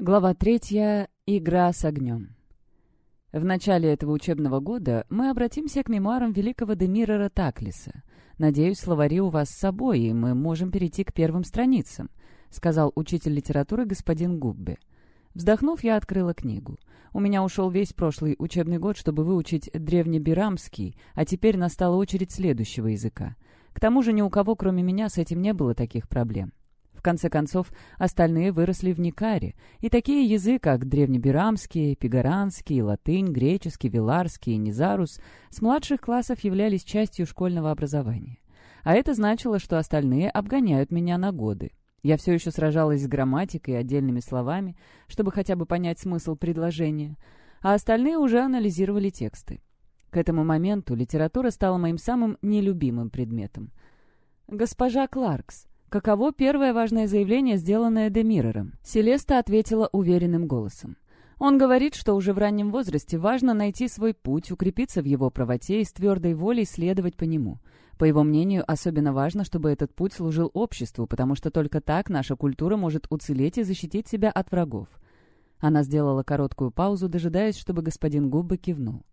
Глава третья. Игра с огнем. В начале этого учебного года мы обратимся к мемуарам великого Демира Таклиса. Надеюсь, словари у вас с собой, и мы можем перейти к первым страницам, сказал учитель литературы господин Губби. Вздохнув, я открыла книгу. У меня ушел весь прошлый учебный год, чтобы выучить древнебирамский, а теперь настала очередь следующего языка. К тому же ни у кого, кроме меня, с этим не было таких проблем. В конце концов, остальные выросли в Никаре, и такие языки, как древнебирамский, пигаранский, латынь, греческий, виларский и низарус, с младших классов являлись частью школьного образования. А это значило, что остальные обгоняют меня на годы. Я все еще сражалась с грамматикой и отдельными словами, чтобы хотя бы понять смысл предложения, а остальные уже анализировали тексты. К этому моменту литература стала моим самым нелюбимым предметом. «Госпожа Кларкс», «Каково первое важное заявление, сделанное Демирером?» Селеста ответила уверенным голосом. Он говорит, что уже в раннем возрасте важно найти свой путь, укрепиться в его правоте и с твердой волей следовать по нему. По его мнению, особенно важно, чтобы этот путь служил обществу, потому что только так наша культура может уцелеть и защитить себя от врагов. Она сделала короткую паузу, дожидаясь, чтобы господин Губба кивнул.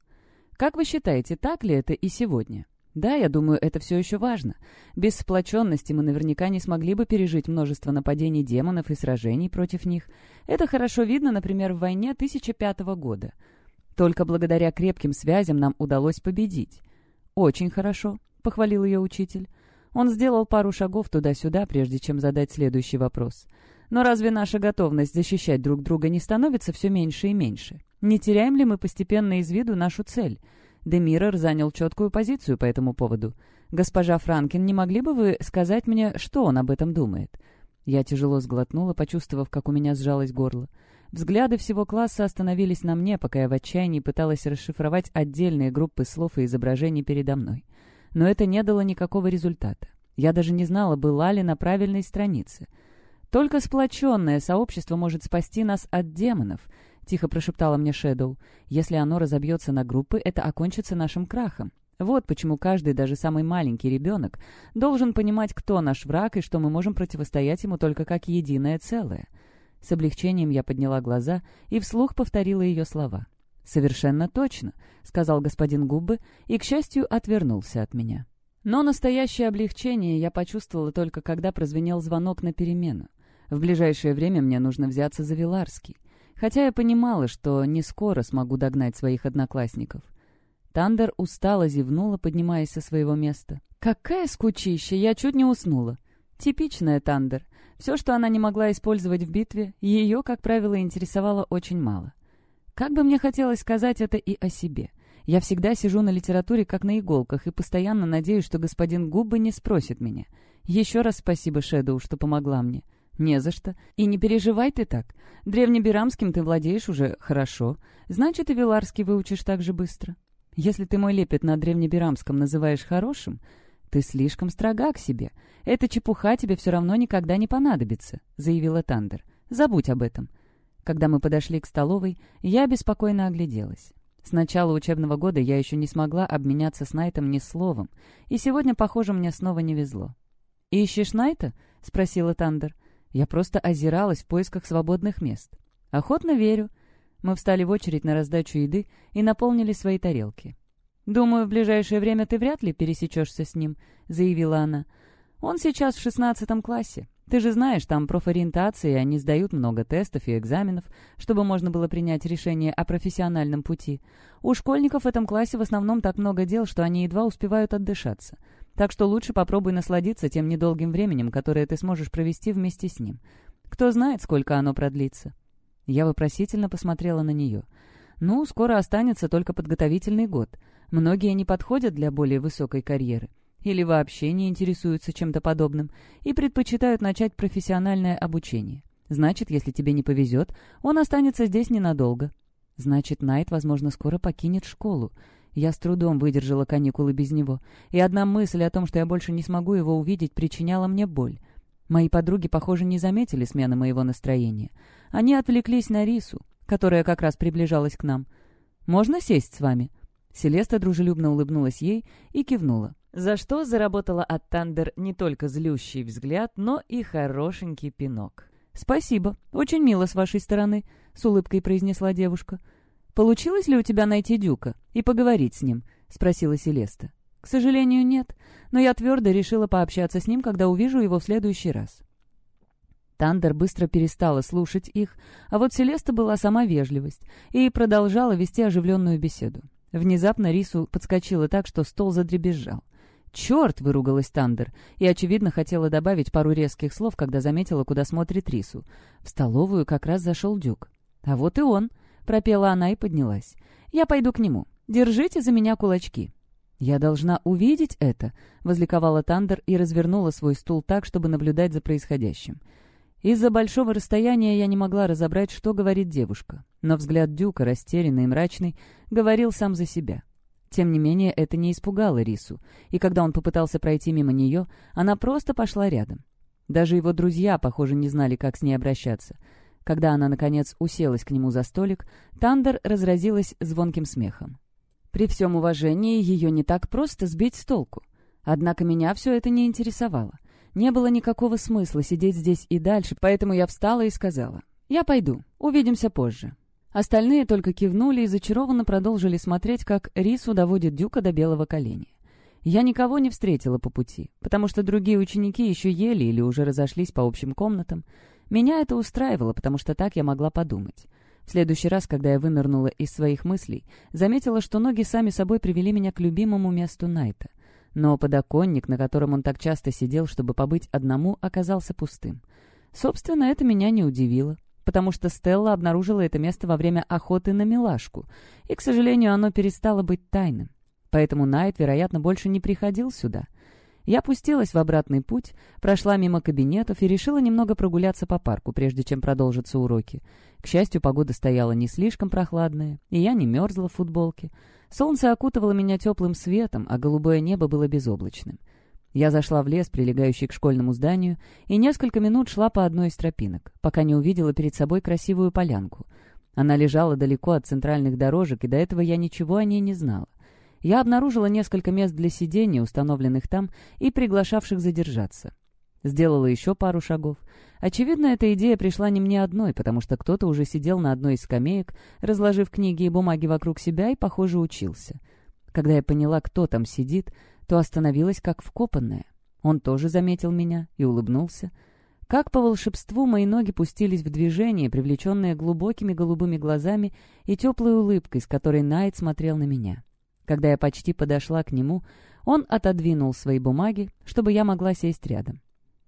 «Как вы считаете, так ли это и сегодня?» Да, я думаю, это все еще важно. Без сплоченности мы наверняка не смогли бы пережить множество нападений демонов и сражений против них. Это хорошо видно, например, в войне 1005 года. Только благодаря крепким связям нам удалось победить. «Очень хорошо», — похвалил ее учитель. Он сделал пару шагов туда-сюда, прежде чем задать следующий вопрос. «Но разве наша готовность защищать друг друга не становится все меньше и меньше? Не теряем ли мы постепенно из виду нашу цель?» Демирер занял четкую позицию по этому поводу. «Госпожа Франкин, не могли бы вы сказать мне, что он об этом думает?» Я тяжело сглотнула, почувствовав, как у меня сжалось горло. Взгляды всего класса остановились на мне, пока я в отчаянии пыталась расшифровать отдельные группы слов и изображений передо мной. Но это не дало никакого результата. Я даже не знала, была ли на правильной странице. Только сплоченное сообщество может спасти нас от демонов —— тихо прошептала мне Шэдоу. «Если оно разобьется на группы, это окончится нашим крахом. Вот почему каждый, даже самый маленький ребенок, должен понимать, кто наш враг и что мы можем противостоять ему только как единое целое». С облегчением я подняла глаза и вслух повторила ее слова. «Совершенно точно», — сказал господин Губбы и, к счастью, отвернулся от меня. Но настоящее облегчение я почувствовала только когда прозвенел звонок на перемену. В ближайшее время мне нужно взяться за Виларский хотя я понимала, что не скоро смогу догнать своих одноклассников. Тандер устало зевнула, поднимаясь со своего места. «Какая скучища! Я чуть не уснула!» Типичная Тандер. Все, что она не могла использовать в битве, ее, как правило, интересовало очень мало. Как бы мне хотелось сказать это и о себе. Я всегда сижу на литературе как на иголках и постоянно надеюсь, что господин Губба не спросит меня. Еще раз спасибо Шэдоу, что помогла мне. «Не за что. И не переживай ты так. Древнебирамским ты владеешь уже хорошо. Значит, и Виларский выучишь так же быстро. Если ты мой лепет на древнебирамском называешь хорошим, ты слишком строга к себе. Эта чепуха тебе все равно никогда не понадобится», — заявила Тандер. «Забудь об этом». Когда мы подошли к столовой, я беспокойно огляделась. С начала учебного года я еще не смогла обменяться с Найтом ни словом, и сегодня, похоже, мне снова не везло. «Ищешь Найта?» — спросила Тандер. Я просто озиралась в поисках свободных мест. Охотно верю. Мы встали в очередь на раздачу еды и наполнили свои тарелки. «Думаю, в ближайшее время ты вряд ли пересечешься с ним», — заявила она. «Он сейчас в шестнадцатом классе. Ты же знаешь, там профориентация, и они сдают много тестов и экзаменов, чтобы можно было принять решение о профессиональном пути. У школьников в этом классе в основном так много дел, что они едва успевают отдышаться. Так что лучше попробуй насладиться тем недолгим временем, которое ты сможешь провести вместе с ним. Кто знает, сколько оно продлится». Я вопросительно посмотрела на нее. «Ну, скоро останется только подготовительный год. Многие не подходят для более высокой карьеры. Или вообще не интересуются чем-то подобным и предпочитают начать профессиональное обучение. Значит, если тебе не повезет, он останется здесь ненадолго. Значит, Найт, возможно, скоро покинет школу. Я с трудом выдержала каникулы без него, и одна мысль о том, что я больше не смогу его увидеть, причиняла мне боль. Мои подруги, похоже, не заметили смены моего настроения. Они отвлеклись на Рису, которая как раз приближалась к нам. «Можно сесть с вами?» Селеста дружелюбно улыбнулась ей и кивнула, за что заработала от Тандер не только злющий взгляд, но и хорошенький пинок. «Спасибо. Очень мило с вашей стороны», — с улыбкой произнесла девушка. «Получилось ли у тебя найти Дюка и поговорить с ним?» — спросила Селеста. «К сожалению, нет, но я твердо решила пообщаться с ним, когда увижу его в следующий раз». Тандер быстро перестала слушать их, а вот Селеста была сама вежливость и продолжала вести оживленную беседу. Внезапно Рису подскочила так, что стол задребезжал. «Черт!» — выругалась Тандер, и, очевидно, хотела добавить пару резких слов, когда заметила, куда смотрит Рису. В столовую как раз зашел Дюк. «А вот и он!» — пропела она и поднялась. «Я пойду к нему. Держите за меня кулачки». «Я должна увидеть это!» — возликовала Тандер и развернула свой стул так, чтобы наблюдать за происходящим. Из-за большого расстояния я не могла разобрать, что говорит девушка, но взгляд Дюка, растерянный и мрачный, говорил сам за себя. Тем не менее, это не испугало Рису, и когда он попытался пройти мимо нее, она просто пошла рядом. Даже его друзья, похоже, не знали, как с ней обращаться. Когда она, наконец, уселась к нему за столик, Тандер разразилась звонким смехом. При всем уважении ее не так просто сбить с толку. Однако меня все это не интересовало. Не было никакого смысла сидеть здесь и дальше, поэтому я встала и сказала, «Я пойду, увидимся позже». Остальные только кивнули и зачарованно продолжили смотреть, как Рису доводит Дюка до белого коленя. Я никого не встретила по пути, потому что другие ученики еще ели или уже разошлись по общим комнатам. Меня это устраивало, потому что так я могла подумать. В следующий раз, когда я вынырнула из своих мыслей, заметила, что ноги сами собой привели меня к любимому месту Найта. Но подоконник, на котором он так часто сидел, чтобы побыть одному, оказался пустым. Собственно, это меня не удивило потому что Стелла обнаружила это место во время охоты на милашку, и, к сожалению, оно перестало быть тайным. Поэтому Найт, вероятно, больше не приходил сюда. Я пустилась в обратный путь, прошла мимо кабинетов и решила немного прогуляться по парку, прежде чем продолжатся уроки. К счастью, погода стояла не слишком прохладная, и я не мерзла в футболке. Солнце окутывало меня теплым светом, а голубое небо было безоблачным. Я зашла в лес, прилегающий к школьному зданию, и несколько минут шла по одной из тропинок, пока не увидела перед собой красивую полянку. Она лежала далеко от центральных дорожек, и до этого я ничего о ней не знала. Я обнаружила несколько мест для сидения, установленных там, и приглашавших задержаться. Сделала еще пару шагов. Очевидно, эта идея пришла не мне одной, потому что кто-то уже сидел на одной из скамеек, разложив книги и бумаги вокруг себя и, похоже, учился. Когда я поняла, кто там сидит, то остановилась как вкопанная. Он тоже заметил меня и улыбнулся. Как по волшебству мои ноги пустились в движение, привлеченные глубокими голубыми глазами и теплой улыбкой, с которой Найт смотрел на меня. Когда я почти подошла к нему, он отодвинул свои бумаги, чтобы я могла сесть рядом.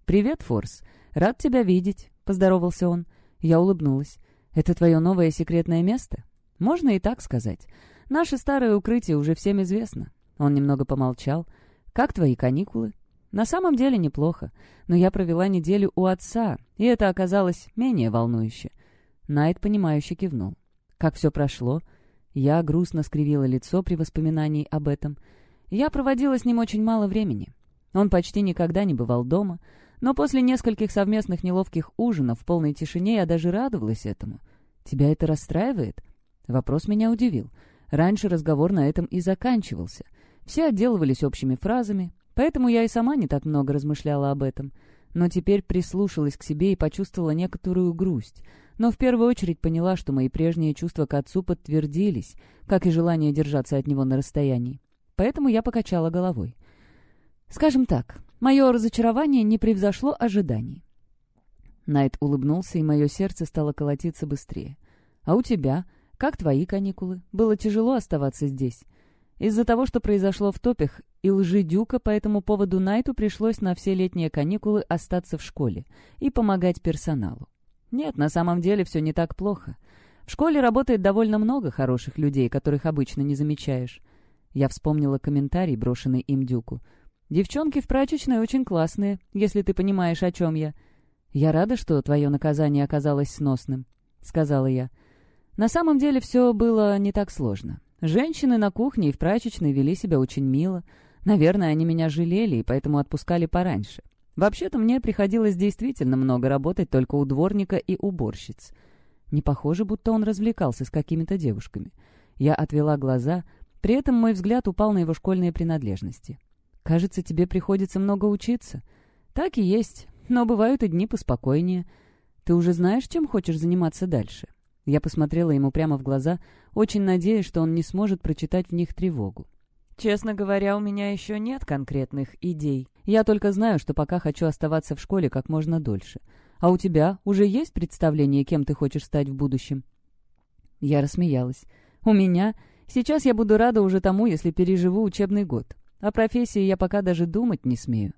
«Привет, Форс. Рад тебя видеть», — поздоровался он. Я улыбнулась. «Это твое новое секретное место?» «Можно и так сказать. Наше старое укрытие уже всем известно. Он немного помолчал. «Как твои каникулы?» «На самом деле неплохо, но я провела неделю у отца, и это оказалось менее волнующе». Найт, понимающе кивнул. «Как все прошло?» Я грустно скривила лицо при воспоминании об этом. Я проводила с ним очень мало времени. Он почти никогда не бывал дома, но после нескольких совместных неловких ужинов в полной тишине я даже радовалась этому. «Тебя это расстраивает?» Вопрос меня удивил. Раньше разговор на этом и заканчивался — все отделывались общими фразами, поэтому я и сама не так много размышляла об этом. Но теперь прислушалась к себе и почувствовала некоторую грусть. Но в первую очередь поняла, что мои прежние чувства к отцу подтвердились, как и желание держаться от него на расстоянии. Поэтому я покачала головой. Скажем так, мое разочарование не превзошло ожиданий. Найт улыбнулся, и мое сердце стало колотиться быстрее. «А у тебя? Как твои каникулы? Было тяжело оставаться здесь?» Из-за того, что произошло в топях, и лжи Дюка по этому поводу Найту пришлось на все летние каникулы остаться в школе и помогать персоналу. Нет, на самом деле все не так плохо. В школе работает довольно много хороших людей, которых обычно не замечаешь. Я вспомнила комментарий, брошенный им Дюку. «Девчонки в прачечной очень классные, если ты понимаешь, о чем я». «Я рада, что твое наказание оказалось сносным», — сказала я. На самом деле все было не так сложно. Женщины на кухне и в прачечной вели себя очень мило. Наверное, они меня жалели и поэтому отпускали пораньше. Вообще-то мне приходилось действительно много работать только у дворника и уборщиц. Не похоже, будто он развлекался с какими-то девушками. Я отвела глаза, при этом мой взгляд упал на его школьные принадлежности. «Кажется, тебе приходится много учиться». «Так и есть, но бывают и дни поспокойнее». Ты уже знаешь, чем хочешь заниматься дальше?» Я посмотрела ему прямо в глаза, очень надеясь, что он не сможет прочитать в них тревогу. «Честно говоря, у меня еще нет конкретных идей. Я только знаю, что пока хочу оставаться в школе как можно дольше. А у тебя уже есть представление, кем ты хочешь стать в будущем?» Я рассмеялась. «У меня? Сейчас я буду рада уже тому, если переживу учебный год. О профессии я пока даже думать не смею.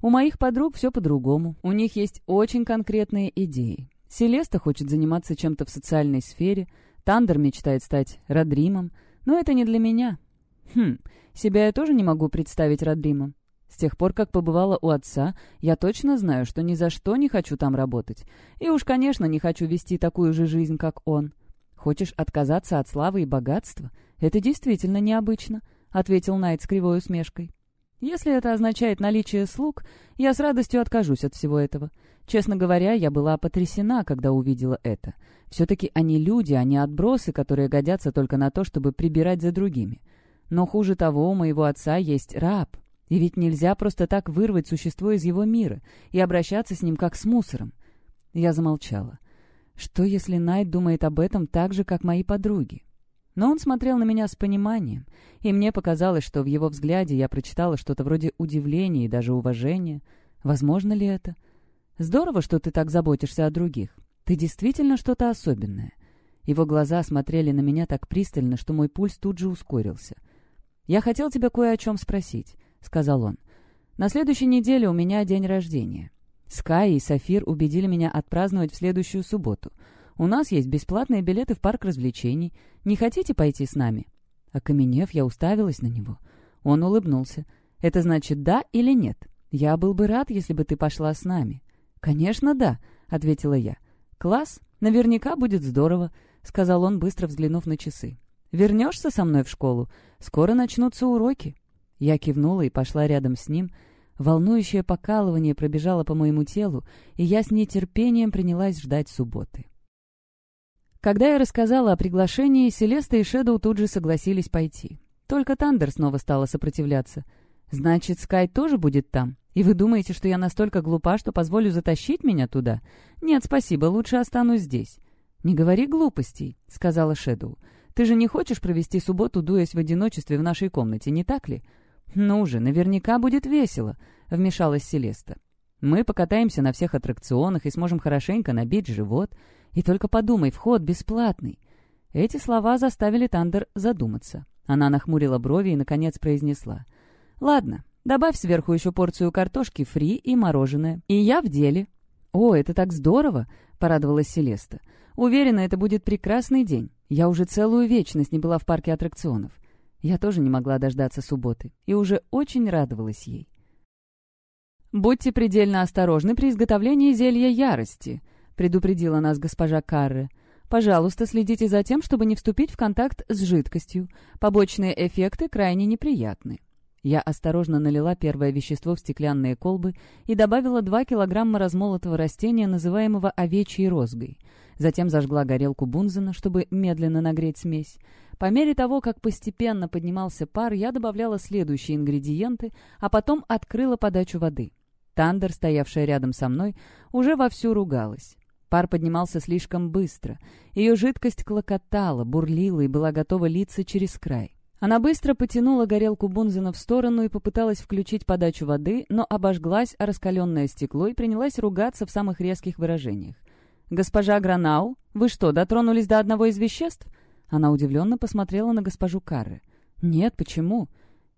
У моих подруг все по-другому. У них есть очень конкретные идеи. Селеста хочет заниматься чем-то в социальной сфере, Тандер мечтает стать Родримом, но это не для меня. Хм, себя я тоже не могу представить Родримом. С тех пор, как побывала у отца, я точно знаю, что ни за что не хочу там работать. И уж, конечно, не хочу вести такую же жизнь, как он. Хочешь отказаться от славы и богатства? Это действительно необычно, — ответил Найт с кривой усмешкой. Если это означает наличие слуг, я с радостью откажусь от всего этого. Честно говоря, я была потрясена, когда увидела это. Все-таки они люди, а не отбросы, которые годятся только на то, чтобы прибирать за другими. Но хуже того, у моего отца есть раб. И ведь нельзя просто так вырвать существо из его мира и обращаться с ним как с мусором. Я замолчала. Что, если Найт думает об этом так же, как мои подруги? Но он смотрел на меня с пониманием, и мне показалось, что в его взгляде я прочитала что-то вроде удивления и даже уважения. Возможно ли это? Здорово, что ты так заботишься о других. Ты действительно что-то особенное. Его глаза смотрели на меня так пристально, что мой пульс тут же ускорился. «Я хотел тебя кое о чем спросить», — сказал он. «На следующей неделе у меня день рождения. Скай и Сафир убедили меня отпраздновать в следующую субботу. У нас есть бесплатные билеты в парк развлечений. Не хотите пойти с нами?» Окаменев, я уставилась на него. Он улыбнулся. «Это значит да или нет? Я был бы рад, если бы ты пошла с нами». «Конечно, да», — ответила я. «Класс, наверняка будет здорово», — сказал он, быстро взглянув на часы. «Вернешься со мной в школу? Скоро начнутся уроки». Я кивнула и пошла рядом с ним. Волнующее покалывание пробежало по моему телу, и я с нетерпением принялась ждать субботы. Когда я рассказала о приглашении, Селеста и Шэдоу тут же согласились пойти. Только Тандер снова стала сопротивляться. «Значит, Скай тоже будет там?» И вы думаете, что я настолько глупа, что позволю затащить меня туда? Нет, спасибо, лучше останусь здесь». «Не говори глупостей», — сказала Шэдоу. «Ты же не хочешь провести субботу, дуясь в одиночестве в нашей комнате, не так ли?» «Ну же, наверняка будет весело», — вмешалась Селеста. «Мы покатаемся на всех аттракционах и сможем хорошенько набить живот. И только подумай, вход бесплатный». Эти слова заставили Тандер задуматься. Она нахмурила брови и, наконец, произнесла. «Ладно, Добавь сверху еще порцию картошки фри и мороженое. И я в деле». «О, это так здорово!» — порадовалась Селеста. «Уверена, это будет прекрасный день. Я уже целую вечность не была в парке аттракционов. Я тоже не могла дождаться субботы и уже очень радовалась ей. «Будьте предельно осторожны при изготовлении зелья ярости», — предупредила нас госпожа Карре. «Пожалуйста, следите за тем, чтобы не вступить в контакт с жидкостью. Побочные эффекты крайне неприятны». Я осторожно налила первое вещество в стеклянные колбы и добавила 2 килограмма размолотого растения, называемого овечьей розгой. Затем зажгла горелку бунзена, чтобы медленно нагреть смесь. По мере того, как постепенно поднимался пар, я добавляла следующие ингредиенты, а потом открыла подачу воды. Тандер, стоявшая рядом со мной, уже вовсю ругалась. Пар поднимался слишком быстро. Ее жидкость клокотала, бурлила и была готова литься через край. Она быстро потянула горелку Бунзена в сторону и попыталась включить подачу воды, но обожглась о раскаленное стекло и принялась ругаться в самых резких выражениях. «Госпожа Гранау, вы что, дотронулись до одного из веществ?» Она удивленно посмотрела на госпожу Карры. «Нет, почему?»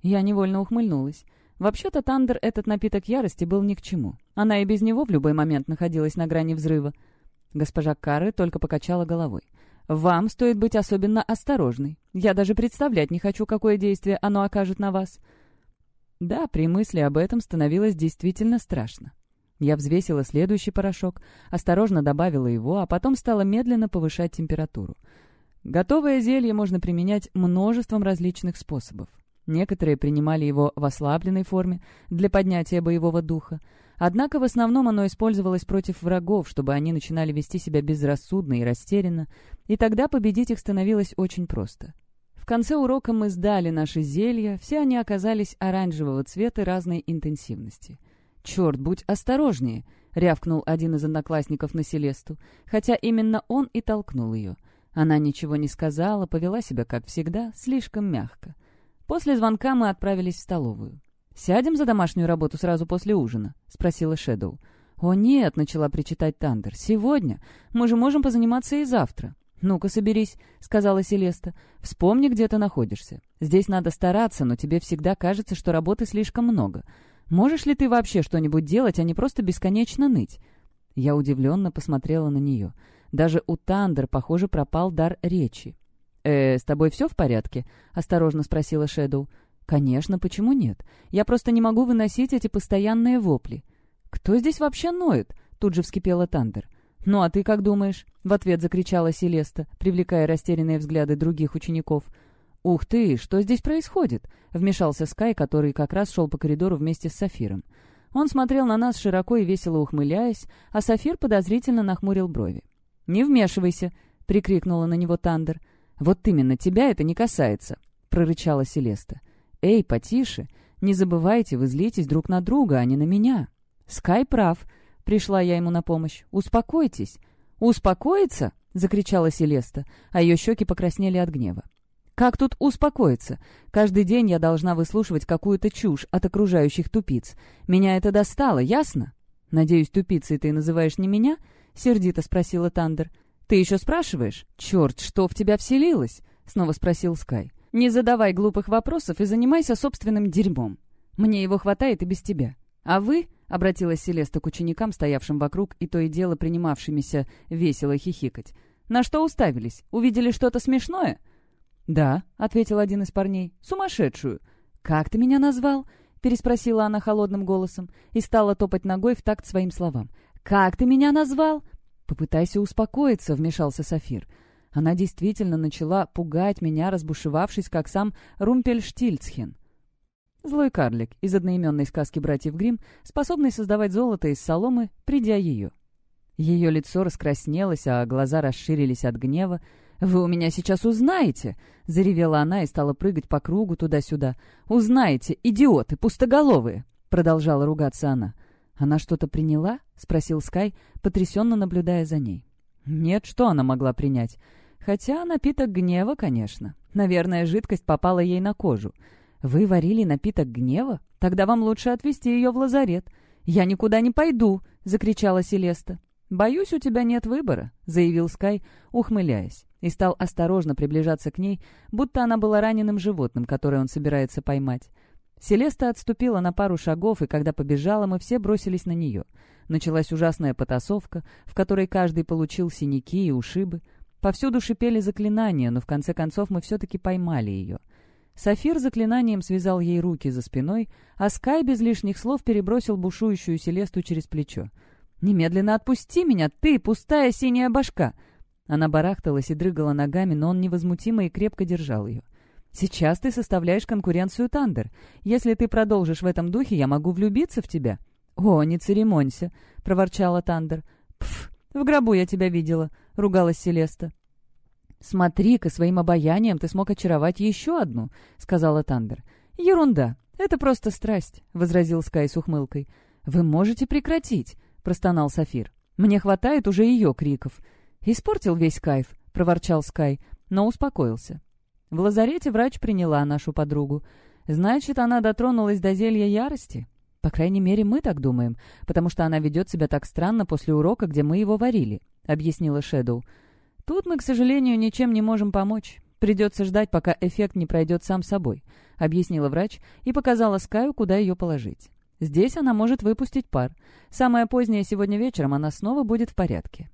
Я невольно ухмыльнулась. Вообще-то Тандер этот напиток ярости был ни к чему. Она и без него в любой момент находилась на грани взрыва. Госпожа Карры только покачала головой. Вам стоит быть особенно осторожной. Я даже представлять не хочу, какое действие оно окажет на вас». Да, при мысли об этом становилось действительно страшно. Я взвесила следующий порошок, осторожно добавила его, а потом стала медленно повышать температуру. Готовое зелье можно применять множеством различных способов. Некоторые принимали его в ослабленной форме для поднятия боевого духа, Однако в основном оно использовалось против врагов, чтобы они начинали вести себя безрассудно и растерянно, и тогда победить их становилось очень просто. В конце урока мы сдали наши зелья, все они оказались оранжевого цвета разной интенсивности. «Черт, будь осторожнее!» — рявкнул один из одноклассников на Селесту, хотя именно он и толкнул ее. Она ничего не сказала, повела себя, как всегда, слишком мягко. После звонка мы отправились в столовую. «Сядем за домашнюю работу сразу после ужина?» — спросила Шэдоу. «О нет», — начала причитать Тандер, — «сегодня. Мы же можем позаниматься и завтра». «Ну-ка, соберись», — сказала Селеста. «Вспомни, где ты находишься. Здесь надо стараться, но тебе всегда кажется, что работы слишком много. Можешь ли ты вообще что-нибудь делать, а не просто бесконечно ныть?» Я удивленно посмотрела на нее. Даже у Тандер, похоже, пропал дар речи. «Э, с тобой все в порядке?» — осторожно спросила Шэдоу. «Конечно, почему нет? Я просто не могу выносить эти постоянные вопли». «Кто здесь вообще ноет?» — тут же вскипела Тандер. «Ну а ты как думаешь?» — в ответ закричала Селеста, привлекая растерянные взгляды других учеников. «Ух ты, что здесь происходит?» — вмешался Скай, который как раз шел по коридору вместе с Сафиром. Он смотрел на нас широко и весело ухмыляясь, а Сафир подозрительно нахмурил брови. «Не вмешивайся!» — прикрикнула на него Тандер. «Вот именно, тебя это не касается!» — прорычала Селеста. «Эй, потише! Не забывайте, вы злитесь друг на друга, а не на меня!» «Скай прав!» — пришла я ему на помощь. «Успокойтесь!» «Успокоиться?» — закричала Селеста, а ее щеки покраснели от гнева. Как тут успокоиться? Каждый день я должна выслушивать какую-то чушь от окружающих тупиц. Меня это достало, ясно? Надеюсь, тупицей ты называешь не меня? Сердито спросила Тандер. Ты еще спрашиваешь? Черт, что в тебя вселилось? Снова спросил Скай. Не задавай глупых вопросов и занимайся собственным дерьмом. Мне его хватает и без тебя. А вы, — обратилась Селеста к ученикам, стоявшим вокруг и то и дело принимавшимися весело хихикать, — на что уставились? Увидели что-то смешное? — «Да», — ответил один из парней, — «сумасшедшую». «Как ты меня назвал?» — переспросила она холодным голосом и стала топать ногой в такт своим словам. «Как ты меня назвал?» «Попытайся успокоиться», — вмешался Сафир. Она действительно начала пугать меня, разбушевавшись, как сам Румпельштильцхен. Злой карлик из одноименной сказки братьев Гримм, способный создавать золото из соломы, придя ее. Ее лицо раскраснелось, а глаза расширились от гнева, «Вы у меня сейчас узнаете!» — заревела она и стала прыгать по кругу туда-сюда. «Узнаете, идиоты, пустоголовые!» — продолжала ругаться она. «Она что-то приняла?» — спросил Скай, потрясенно наблюдая за ней. «Нет, что она могла принять? Хотя напиток гнева, конечно. Наверное, жидкость попала ей на кожу. Вы варили напиток гнева? Тогда вам лучше отвезти ее в лазарет». «Я никуда не пойду!» — закричала Селеста. «Боюсь, у тебя нет выбора», — заявил Скай, ухмыляясь и стал осторожно приближаться к ней, будто она была раненым животным, которое он собирается поймать. Селеста отступила на пару шагов, и когда побежала, мы все бросились на нее. Началась ужасная потасовка, в которой каждый получил синяки и ушибы. Повсюду шипели заклинания, но в конце концов мы все-таки поймали ее. Сафир заклинанием связал ей руки за спиной, а Скай без лишних слов перебросил бушующую Селесту через плечо. «Немедленно отпусти меня, ты, пустая синяя башка!» Она барахталась и дрыгала ногами, но он невозмутимо и крепко держал ее. «Сейчас ты составляешь конкуренцию Тандер. Если ты продолжишь в этом духе, я могу влюбиться в тебя». «О, не церемонься», — проворчала Тандер. «Пф, в гробу я тебя видела», — ругалась Селеста. «Смотри-ка, своим обаянием ты смог очаровать еще одну», — сказала Тандер. «Ерунда. Это просто страсть», — возразил Скай с ухмылкой. «Вы можете прекратить», — простонал Сафир. «Мне хватает уже ее криков. «Испортил весь кайф», — проворчал Скай, но успокоился. В лазарете врач приняла нашу подругу. Значит, она дотронулась до зелья ярости? По крайней мере, мы так думаем, потому что она ведет себя так странно после урока, где мы его варили, — объяснила Шэдоу. Тут мы, к сожалению, ничем не можем помочь. Придется ждать, пока эффект не пройдет сам собой, — объяснила врач и показала Скаю, куда ее положить. Здесь она может выпустить пар. Самое позднее сегодня вечером она снова будет в порядке.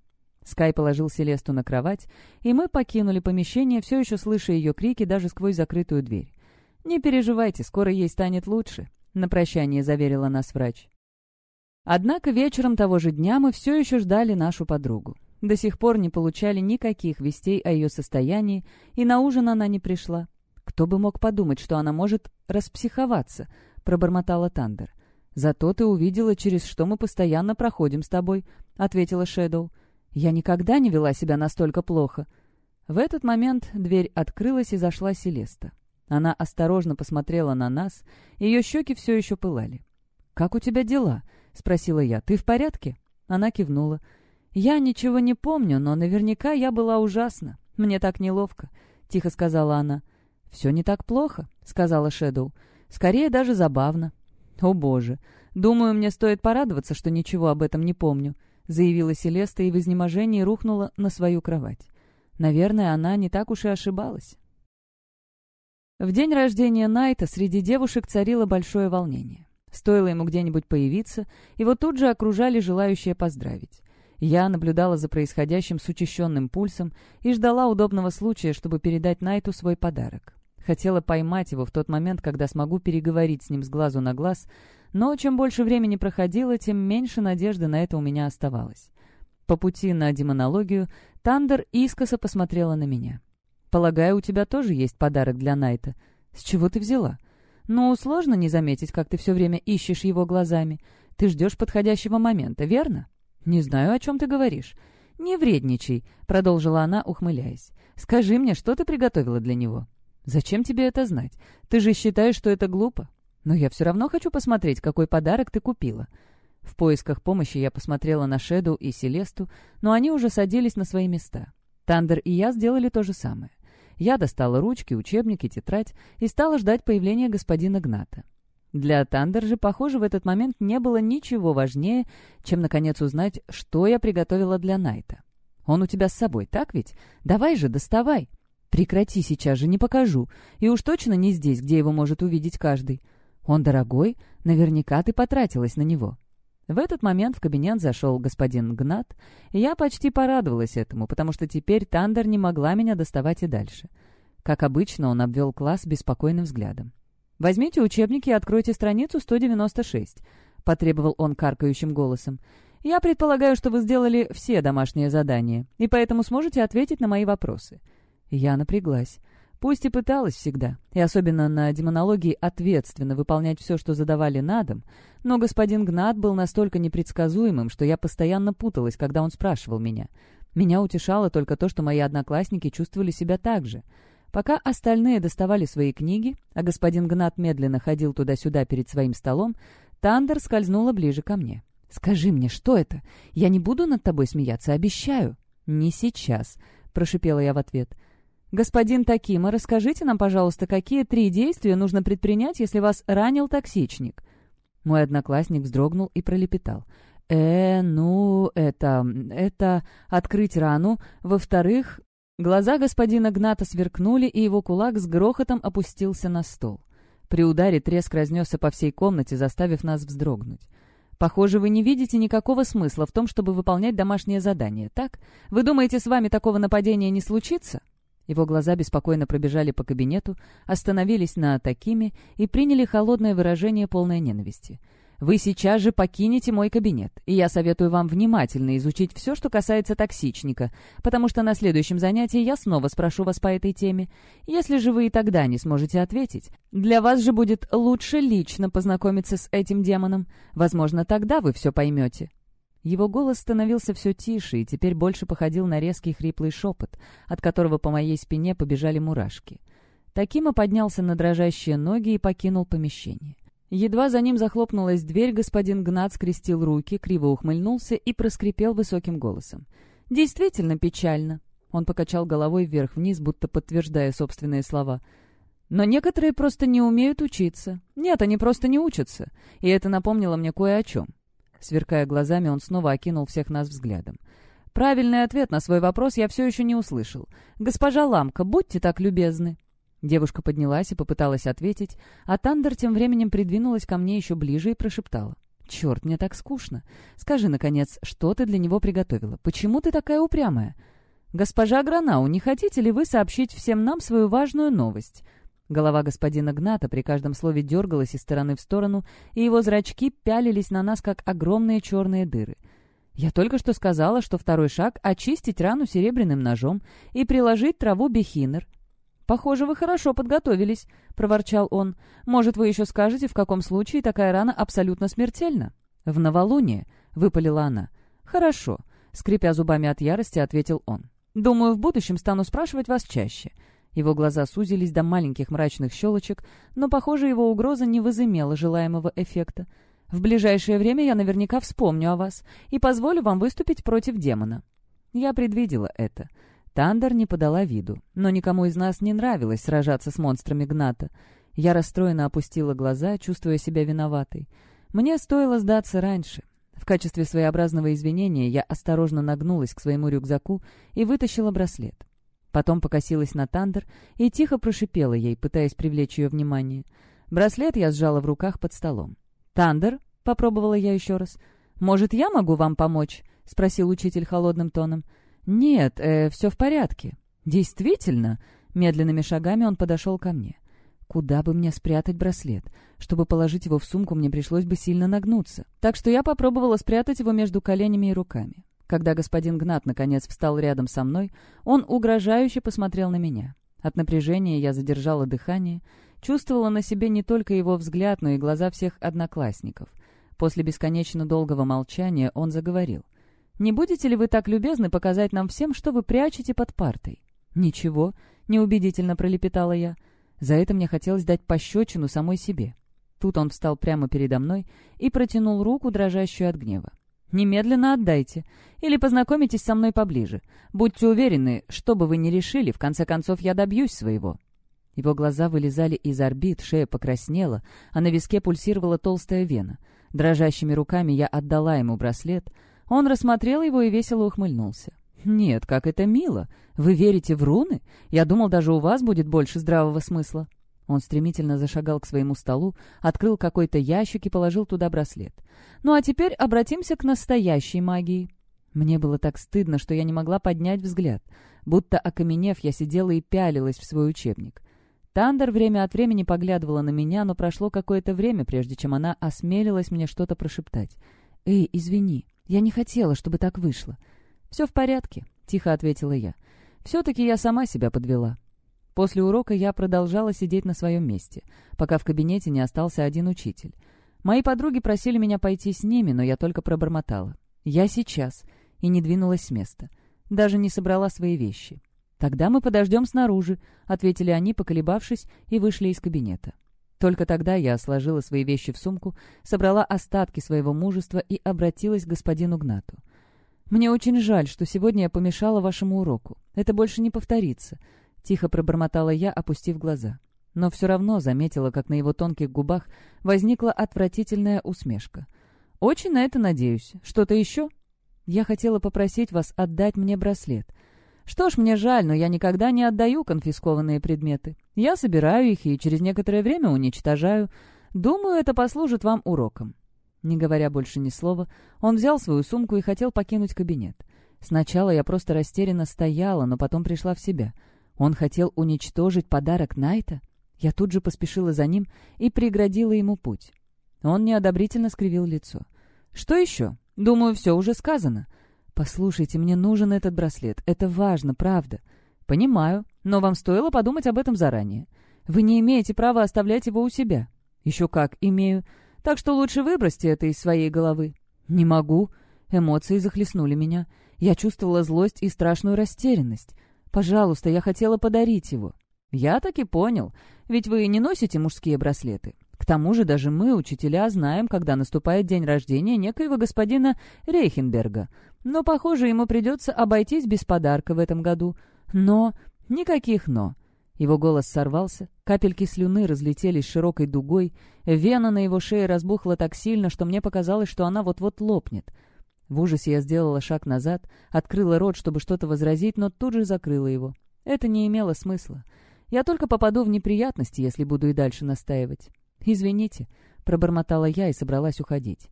Скай положил Селесту на кровать, и мы покинули помещение, все еще слыша ее крики даже сквозь закрытую дверь. «Не переживайте, скоро ей станет лучше», — на прощание заверила нас врач. Однако вечером того же дня мы все еще ждали нашу подругу. До сих пор не получали никаких вестей о ее состоянии, и на ужин она не пришла. «Кто бы мог подумать, что она может распсиховаться?» — пробормотала Тандер. «Зато ты увидела, через что мы постоянно проходим с тобой», — ответила Шэдоу. Я никогда не вела себя настолько плохо. В этот момент дверь открылась и зашла Селеста. Она осторожно посмотрела на нас, ее щеки все еще пылали. «Как у тебя дела?» — спросила я. «Ты в порядке?» Она кивнула. «Я ничего не помню, но наверняка я была ужасна. Мне так неловко», — тихо сказала она. «Все не так плохо», — сказала Шэдоу. «Скорее даже забавно». «О боже! Думаю, мне стоит порадоваться, что ничего об этом не помню», — заявила Селеста и в изнеможении рухнула на свою кровать. Наверное, она не так уж и ошибалась. В день рождения Найта среди девушек царило большое волнение. Стоило ему где-нибудь появиться, его тут же окружали желающие поздравить. Я наблюдала за происходящим с учащенным пульсом и ждала удобного случая, чтобы передать Найту свой подарок. Хотела поймать его в тот момент, когда смогу переговорить с ним с глазу на глаз, но чем больше времени проходило, тем меньше надежды на это у меня оставалось. По пути на демонологию Тандер искоса посмотрела на меня. «Полагаю, у тебя тоже есть подарок для Найта. С чего ты взяла?» «Ну, сложно не заметить, как ты все время ищешь его глазами. Ты ждешь подходящего момента, верно?» «Не знаю, о чем ты говоришь». «Не вредничай», — продолжила она, ухмыляясь. «Скажи мне, что ты приготовила для него?» «Зачем тебе это знать? Ты же считаешь, что это глупо. Но я все равно хочу посмотреть, какой подарок ты купила». В поисках помощи я посмотрела на Шеду и Селесту, но они уже садились на свои места. Тандер и я сделали то же самое. Я достала ручки, учебники, тетрадь и стала ждать появления господина Гната. Для Тандер же, похоже, в этот момент не было ничего важнее, чем, наконец, узнать, что я приготовила для Найта. «Он у тебя с собой, так ведь? Давай же, доставай!» «Прекрати сейчас же, не покажу. И уж точно не здесь, где его может увидеть каждый. Он дорогой, наверняка ты потратилась на него». В этот момент в кабинет зашел господин Гнат, и я почти порадовалась этому, потому что теперь Тандер не могла меня доставать и дальше. Как обычно, он обвел класс беспокойным взглядом. «Возьмите учебники и откройте страницу 196», — потребовал он каркающим голосом. «Я предполагаю, что вы сделали все домашние задания, и поэтому сможете ответить на мои вопросы». Я напряглась. Пусть и пыталась всегда, и особенно на демонологии ответственно выполнять все, что задавали на дом, но господин Гнат был настолько непредсказуемым, что я постоянно путалась, когда он спрашивал меня. Меня утешало только то, что мои одноклассники чувствовали себя так же — Пока остальные доставали свои книги, а господин Гнат медленно ходил туда-сюда перед своим столом, Тандер скользнула ближе ко мне. «Скажи мне, что это? Я не буду над тобой смеяться, обещаю». «Не сейчас», — прошипела я в ответ. «Господин Такима, расскажите нам, пожалуйста, какие три действия нужно предпринять, если вас ранил токсичник?» Мой одноклассник вздрогнул и пролепетал. «Э, ну, это... это... открыть рану. Во-вторых, Глаза господина Гната сверкнули, и его кулак с грохотом опустился на стол. При ударе треск разнесся по всей комнате, заставив нас вздрогнуть. «Похоже, вы не видите никакого смысла в том, чтобы выполнять домашнее задание, так? Вы думаете, с вами такого нападения не случится?» Его глаза беспокойно пробежали по кабинету, остановились на такими и приняли холодное выражение полной ненависти. Вы сейчас же покинете мой кабинет, и я советую вам внимательно изучить все, что касается токсичника, потому что на следующем занятии я снова спрошу вас по этой теме. Если же вы и тогда не сможете ответить, для вас же будет лучше лично познакомиться с этим демоном. Возможно, тогда вы все поймете». Его голос становился все тише и теперь больше походил на резкий хриплый шепот, от которого по моей спине побежали мурашки. Такима поднялся на дрожащие ноги и покинул помещение. Едва за ним захлопнулась дверь, господин Гнат скрестил руки, криво ухмыльнулся и проскрипел высоким голосом. «Действительно печально». Он покачал головой вверх-вниз, будто подтверждая собственные слова. «Но некоторые просто не умеют учиться. Нет, они просто не учатся. И это напомнило мне кое о чем». Сверкая глазами, он снова окинул всех нас взглядом. «Правильный ответ на свой вопрос я все еще не услышал. Госпожа Ламка, будьте так любезны». Девушка поднялась и попыталась ответить, а Тандер тем временем придвинулась ко мне еще ближе и прошептала. «Черт, мне так скучно. Скажи, наконец, что ты для него приготовила? Почему ты такая упрямая?» «Госпожа Гранау, не хотите ли вы сообщить всем нам свою важную новость?» Голова господина Гната при каждом слове дергалась из стороны в сторону, и его зрачки пялились на нас, как огромные черные дыры. «Я только что сказала, что второй шаг — очистить рану серебряным ножом и приложить траву бехинер. «Похоже, вы хорошо подготовились», — проворчал он. «Может, вы еще скажете, в каком случае такая рана абсолютно смертельна?» «В новолуние», — выпалила она. «Хорошо», — скрипя зубами от ярости, ответил он. «Думаю, в будущем стану спрашивать вас чаще». Его глаза сузились до маленьких мрачных щелочек, но, похоже, его угроза не возымела желаемого эффекта. В ближайшее время я наверняка вспомню о вас и позволю вам выступить против демона». Я предвидела это. Тандер не подала виду, но никому из нас не нравилось сражаться с монстрами Гната. Я расстроенно опустила глаза, чувствуя себя виноватой. Мне стоило сдаться раньше. В качестве своеобразного извинения я осторожно нагнулась к своему рюкзаку и вытащила браслет. Потом покосилась на Тандер и тихо прошипела ей, пытаясь привлечь ее внимание. Браслет я сжала в руках под столом. «Тандер?» — попробовала я еще раз. «Может, я могу вам помочь?» — спросил учитель холодным тоном. «Нет, э, все в порядке». «Действительно?» — медленными шагами он подошел ко мне. Куда бы мне спрятать браслет? Чтобы положить его в сумку, мне пришлось бы сильно нагнуться. Так что я попробовала спрятать его между коленями и руками. Когда господин Гнат наконец встал рядом со мной, он угрожающе посмотрел на меня. От напряжения я задержала дыхание, чувствовала на себе не только его взгляд, но и глаза всех одноклассников. После бесконечно долгого молчания он заговорил. «Не будете ли вы так любезны показать нам всем, что вы прячете под партой?» «Ничего», — неубедительно пролепетала я. За это мне хотелось дать пощечину самой себе. Тут он встал прямо передо мной и протянул руку, дрожащую от гнева. Немедленно отдайте. Или познакомитесь со мной поближе. Будьте уверены, что бы вы ни решили, в конце концов я добьюсь своего». Его глаза вылезали из орбит, шея покраснела, а на виске пульсировала толстая вена. Дрожащими руками я отдала ему браслет. Он рассмотрел его и весело ухмыльнулся. «Нет, как это мило! Вы верите в руны? Я думал, даже у вас будет больше здравого смысла». Он стремительно зашагал к своему столу, открыл какой-то ящик и положил туда браслет. «Ну а теперь обратимся к настоящей магии». Мне было так стыдно, что я не могла поднять взгляд. Будто окаменев, я сидела и пялилась в свой учебник. Тандер время от времени поглядывала на меня, но прошло какое-то время, прежде чем она осмелилась мне что-то прошептать. «Эй, извини, я не хотела, чтобы так вышло». «Все в порядке», — тихо ответила я. «Все-таки я сама себя подвела». После урока я продолжала сидеть на своем месте, пока в кабинете не остался один учитель. Мои подруги просили меня пойти с ними, но я только пробормотала. «Я сейчас», и не двинулась с места. Даже не собрала свои вещи. «Тогда мы подождем снаружи», — ответили они, поколебавшись, и вышли из кабинета. Только тогда я сложила свои вещи в сумку, собрала остатки своего мужества и обратилась к господину Гнату. «Мне очень жаль, что сегодня я помешала вашему уроку. Это больше не повторится. — тихо пробормотала я, опустив глаза. Но все равно заметила, как на его тонких губах возникла отвратительная усмешка. «Очень на это надеюсь. Что-то еще?» «Я хотела попросить вас отдать мне браслет. Что ж, мне жаль, но я никогда не отдаю конфискованные предметы. Я собираю их и через некоторое время уничтожаю. Думаю, это послужит вам уроком». Не говоря больше ни слова, он взял свою сумку и хотел покинуть кабинет. Сначала я просто растерянно стояла, но потом пришла в себя — он хотел уничтожить подарок Найта? Я тут же поспешила за ним и преградила ему путь. Он неодобрительно скривил лицо. «Что еще? Думаю, все уже сказано. Послушайте, мне нужен этот браслет. Это важно, правда. Понимаю, но вам стоило подумать об этом заранее. Вы не имеете права оставлять его у себя. Еще как имею. Так что лучше выбросьте это из своей головы. Не могу. Эмоции захлестнули меня. Я чувствовала злость и страшную растерянность. Пожалуйста, я хотела подарить его». «Я так и понял. Ведь вы не носите мужские браслеты. К тому же даже мы, учителя, знаем, когда наступает день рождения некоего господина Рейхенберга. Но, похоже, ему придется обойтись без подарка в этом году. Но... Никаких «но». Его голос сорвался, капельки слюны разлетелись широкой дугой, вена на его шее разбухла так сильно, что мне показалось, что она вот-вот лопнет. В ужасе я сделала шаг назад, открыла рот, чтобы что-то возразить, но тут же закрыла его. Это не имело смысла. Я только попаду в неприятности, если буду и дальше настаивать. «Извините», — пробормотала я и собралась уходить.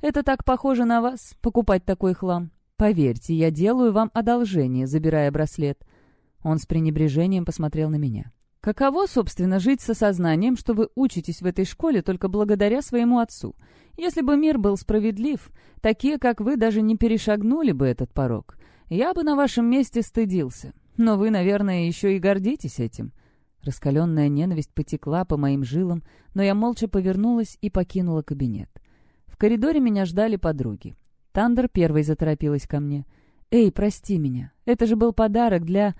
«Это так похоже на вас, покупать такой хлам. Поверьте, я делаю вам одолжение, забирая браслет». Он с пренебрежением посмотрел на меня. Каково, собственно, жить с осознанием, что вы учитесь в этой школе только благодаря своему отцу? Если бы мир был справедлив, такие, как вы, даже не перешагнули бы этот порог. Я бы на вашем месте стыдился. Но вы, наверное, еще и гордитесь этим». Раскаленная ненависть потекла по моим жилам, но я молча повернулась и покинула кабинет. В коридоре меня ждали подруги. Тандер первой заторопилась ко мне. «Эй, прости меня. Это же был подарок для...»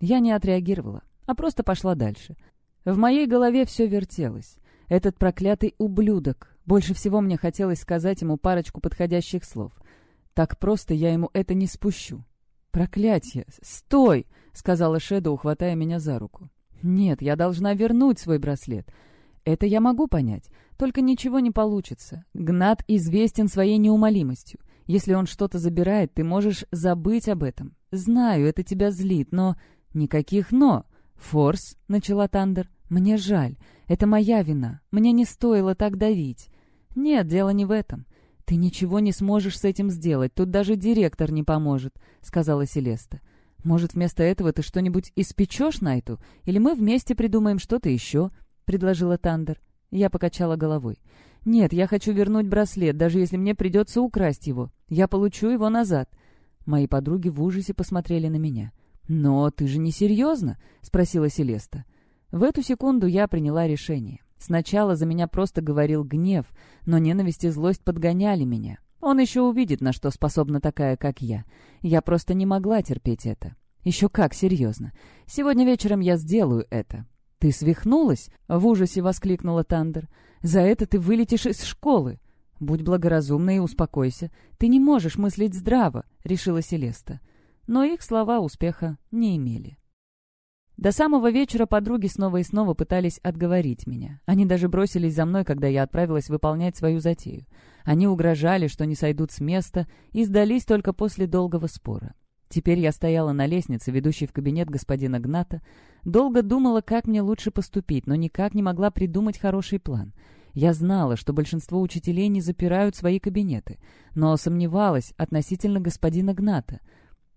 Я не отреагировала а просто пошла дальше. В моей голове все вертелось. Этот проклятый ублюдок. Больше всего мне хотелось сказать ему парочку подходящих слов. Так просто я ему это не спущу. «Проклятье! Стой!» — сказала Шэдоу, хватая меня за руку. «Нет, я должна вернуть свой браслет. Это я могу понять, только ничего не получится. Гнат известен своей неумолимостью. Если он что-то забирает, ты можешь забыть об этом. Знаю, это тебя злит, но... Никаких «но». «Форс», — начала Тандер, — «мне жаль. Это моя вина. Мне не стоило так давить». «Нет, дело не в этом. Ты ничего не сможешь с этим сделать. Тут даже директор не поможет», — сказала Селеста. «Может, вместо этого ты что-нибудь испечешь Найту? Или мы вместе придумаем что-то еще?» — предложила Тандер. Я покачала головой. «Нет, я хочу вернуть браслет, даже если мне придется украсть его. Я получу его назад». Мои подруги в ужасе посмотрели на меня. «Но ты же не серьезно?» — спросила Селеста. В эту секунду я приняла решение. Сначала за меня просто говорил гнев, но ненависть и злость подгоняли меня. Он еще увидит, на что способна такая, как я. Я просто не могла терпеть это. Еще как серьезно. Сегодня вечером я сделаю это. «Ты свихнулась?» — в ужасе воскликнула Тандер. «За это ты вылетишь из школы!» «Будь благоразумна и успокойся. Ты не можешь мыслить здраво», — решила Селеста. Но их слова успеха не имели. До самого вечера подруги снова и снова пытались отговорить меня. Они даже бросились за мной, когда я отправилась выполнять свою затею. Они угрожали, что не сойдут с места, и сдались только после долгого спора. Теперь я стояла на лестнице, ведущей в кабинет господина Гната, долго думала, как мне лучше поступить, но никак не могла придумать хороший план. Я знала, что большинство учителей не запирают свои кабинеты, но сомневалась относительно господина Гната.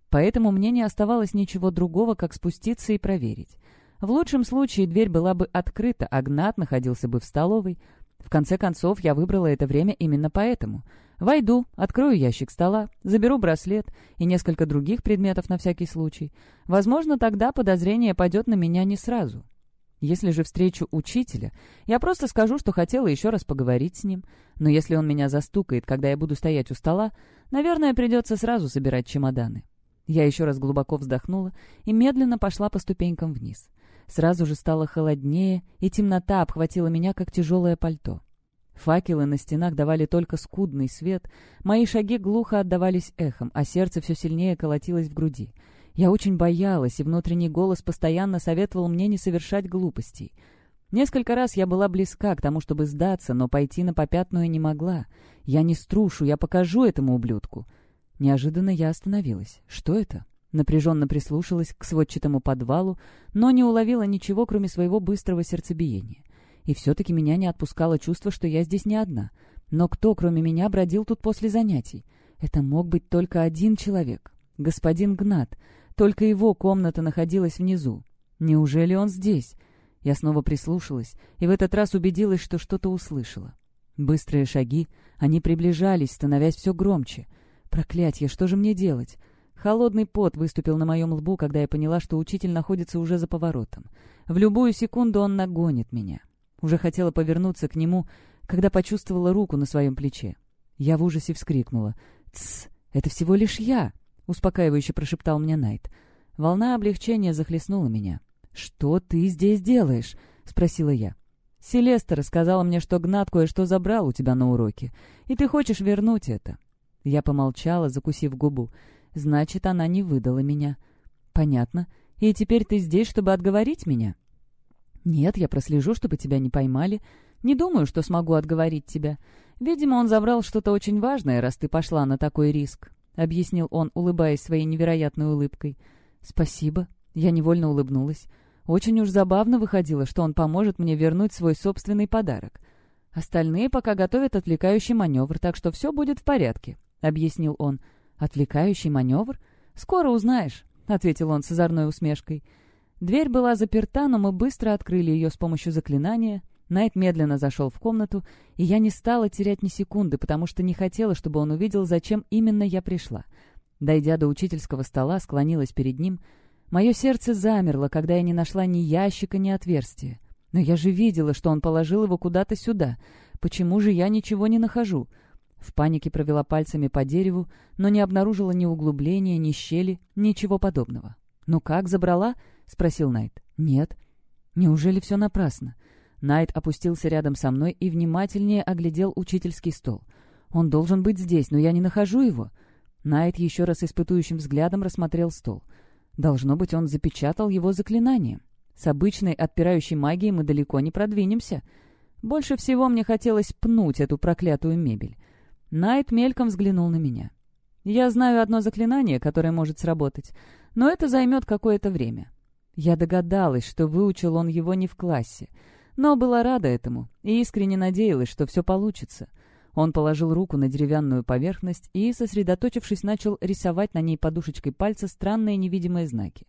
Поэтому мне не оставалось ничего другого, как спуститься и проверить. В лучшем случае дверь была бы открыта, а Гнат находился бы в столовой. В конце концов, я выбрала это время именно поэтому — Войду, открою ящик стола, заберу браслет и несколько других предметов на всякий случай. Возможно, тогда подозрение пойдет на меня не сразу. Если же встречу учителя, я просто скажу, что хотела еще раз поговорить с ним. Но если он меня застукает, когда я буду стоять у стола, наверное, придется сразу собирать чемоданы. Я еще раз глубоко вздохнула и медленно пошла по ступенькам вниз. Сразу же стало холоднее, и темнота обхватила меня, как тяжелое пальто. Факелы на стенах давали только скудный свет, мои шаги глухо отдавались эхом, а сердце все сильнее колотилось в груди. Я очень боялась, и внутренний голос постоянно советовал мне не совершать глупостей. Несколько раз я была близка к тому, чтобы сдаться, но пойти на попятную не могла. Я не струшу, я покажу этому ублюдку. Неожиданно я остановилась. Что это? Напряженно прислушалась к сводчатому подвалу, но не уловила ничего, кроме своего быстрого сердцебиения. И все-таки меня не отпускало чувство, что я здесь не одна. Но кто, кроме меня, бродил тут после занятий? Это мог быть только один человек. Господин Гнат. Только его комната находилась внизу. Неужели он здесь? Я снова прислушалась и в этот раз убедилась, что что-то услышала. Быстрые шаги, они приближались, становясь все громче. Проклятье, что же мне делать? Холодный пот выступил на моем лбу, когда я поняла, что учитель находится уже за поворотом. В любую секунду он нагонит меня. Уже хотела повернуться к нему, когда почувствовала руку на своем плече. Я в ужасе вскрикнула. «Тсс, это всего лишь я!» — успокаивающе прошептал мне Найт. Волна облегчения захлестнула меня. «Что ты здесь делаешь?» — спросила я. «Селеста рассказала мне, что Гнат кое-что забрал у тебя на уроке, и ты хочешь вернуть это». Я помолчала, закусив губу. «Значит, она не выдала меня». «Понятно. И теперь ты здесь, чтобы отговорить меня?» «Нет, я прослежу, чтобы тебя не поймали. Не думаю, что смогу отговорить тебя. Видимо, он забрал что-то очень важное, раз ты пошла на такой риск», — объяснил он, улыбаясь своей невероятной улыбкой. «Спасибо». Я невольно улыбнулась. Очень уж забавно выходило, что он поможет мне вернуть свой собственный подарок. «Остальные пока готовят отвлекающий маневр, так что все будет в порядке», — объяснил он. «Отвлекающий маневр? Скоро узнаешь», — ответил он с озорной усмешкой. Дверь была заперта, но мы быстро открыли ее с помощью заклинания. Найт медленно зашел в комнату, и я не стала терять ни секунды, потому что не хотела, чтобы он увидел, зачем именно я пришла. Дойдя до учительского стола, склонилась перед ним. Мое сердце замерло, когда я не нашла ни ящика, ни отверстия. Но я же видела, что он положил его куда-то сюда. Почему же я ничего не нахожу? В панике провела пальцами по дереву, но не обнаружила ни углубления, ни щели, ничего подобного. «Ну как, забрала?» — спросил Найт. «Нет». «Неужели все напрасно?» Найт опустился рядом со мной и внимательнее оглядел учительский стол. «Он должен быть здесь, но я не нахожу его». Найт еще раз испытующим взглядом рассмотрел стол. Должно быть, он запечатал его заклинанием. С обычной отпирающей магией мы далеко не продвинемся. Больше всего мне хотелось пнуть эту проклятую мебель. Найт мельком взглянул на меня. «Я знаю одно заклинание, которое может сработать, но это займет какое-то время». Я догадалась, что выучил он его не в классе — но была рада этому и искренне надеялась, что все получится. Он положил руку на деревянную поверхность и, сосредоточившись, начал рисовать на ней подушечкой пальца странные невидимые знаки.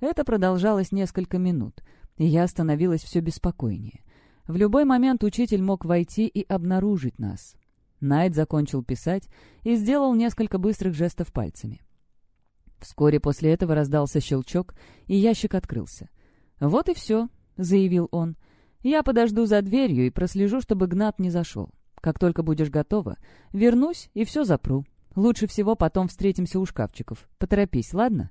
Это продолжалось несколько минут, и я становилась все беспокойнее. В любой момент учитель мог войти и обнаружить нас. Найт закончил писать и сделал несколько быстрых жестов пальцами. Вскоре после этого раздался щелчок, и ящик открылся. «Вот и все», — заявил он. Я подожду за дверью и прослежу, чтобы Гнат не зашел. Как только будешь готова, вернусь и все запру. Лучше всего потом встретимся у шкафчиков. Поторопись, ладно?»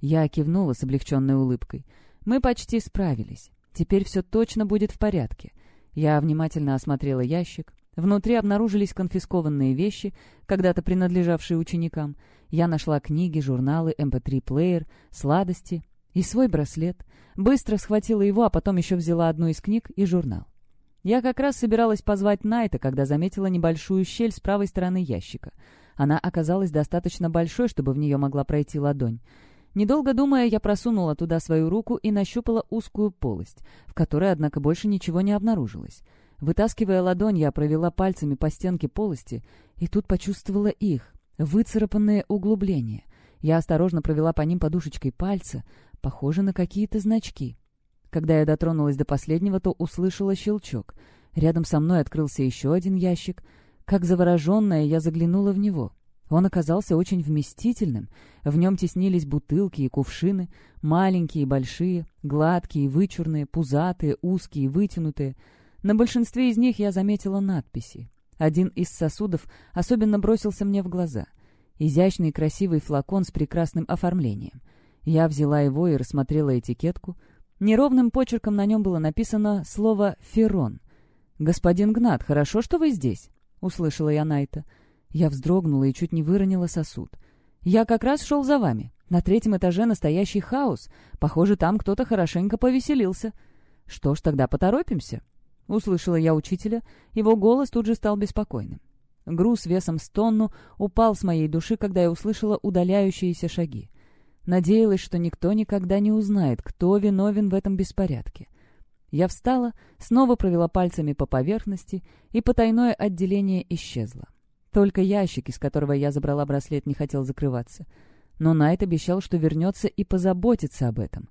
Я кивнула с облегченной улыбкой. «Мы почти справились. Теперь все точно будет в порядке». Я внимательно осмотрела ящик. Внутри обнаружились конфискованные вещи, когда-то принадлежавшие ученикам. Я нашла книги, журналы, mp3-плеер, эм сладости и свой браслет. Быстро схватила его, а потом еще взяла одну из книг и журнал. Я как раз собиралась позвать Найта, когда заметила небольшую щель с правой стороны ящика. Она оказалась достаточно большой, чтобы в нее могла пройти ладонь. Недолго думая, я просунула туда свою руку и нащупала узкую полость, в которой, однако, больше ничего не обнаружилось. Вытаскивая ладонь, я провела пальцами по стенке полости, и тут почувствовала их, выцарапанные углубления. Я осторожно провела по ним подушечкой пальца, Похоже на какие-то значки. Когда я дотронулась до последнего, то услышала щелчок. Рядом со мной открылся еще один ящик. Как завороженная, я заглянула в него. Он оказался очень вместительным. В нем теснились бутылки и кувшины, маленькие и большие, гладкие и вычурные, пузатые, узкие и вытянутые. На большинстве из них я заметила надписи. Один из сосудов особенно бросился мне в глаза. Изящный красивый флакон с прекрасным оформлением — я взяла его и рассмотрела этикетку. Неровным почерком на нем было написано слово «Ферон». «Господин Гнат, хорошо, что вы здесь?» — услышала я Найта. Я вздрогнула и чуть не выронила сосуд. «Я как раз шел за вами. На третьем этаже настоящий хаос. Похоже, там кто-то хорошенько повеселился. Что ж, тогда поторопимся?» Услышала я учителя, его голос тут же стал беспокойным. Груз весом с тонну упал с моей души, когда я услышала удаляющиеся шаги. Надеялась, что никто никогда не узнает, кто виновен в этом беспорядке. Я встала, снова провела пальцами по поверхности, и потайное отделение исчезло. Только ящик, из которого я забрала браслет, не хотел закрываться. Но Найт обещал, что вернется и позаботится об этом.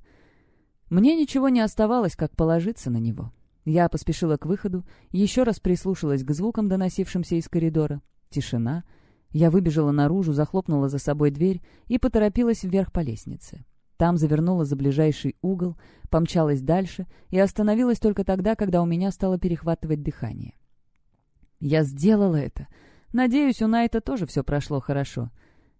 Мне ничего не оставалось, как положиться на него. Я поспешила к выходу, еще раз прислушалась к звукам, доносившимся из коридора. Тишина — я выбежала наружу, захлопнула за собой дверь и поторопилась вверх по лестнице. Там завернула за ближайший угол, помчалась дальше и остановилась только тогда, когда у меня стало перехватывать дыхание. Я сделала это. Надеюсь, у Найта тоже все прошло хорошо.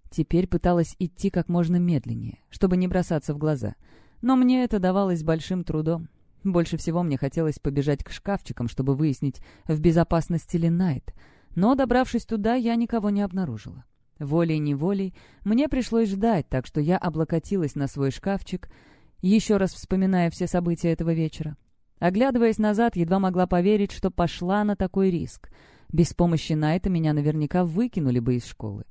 Теперь пыталась идти как можно медленнее, чтобы не бросаться в глаза. Но мне это давалось большим трудом. Больше всего мне хотелось побежать к шкафчикам, чтобы выяснить, в безопасности ли Найт — но, добравшись туда, я никого не обнаружила. Волей-неволей мне пришлось ждать, так что я облокотилась на свой шкафчик, еще раз вспоминая все события этого вечера. Оглядываясь назад, едва могла поверить, что пошла на такой риск. Без помощи Найта меня наверняка выкинули бы из школы.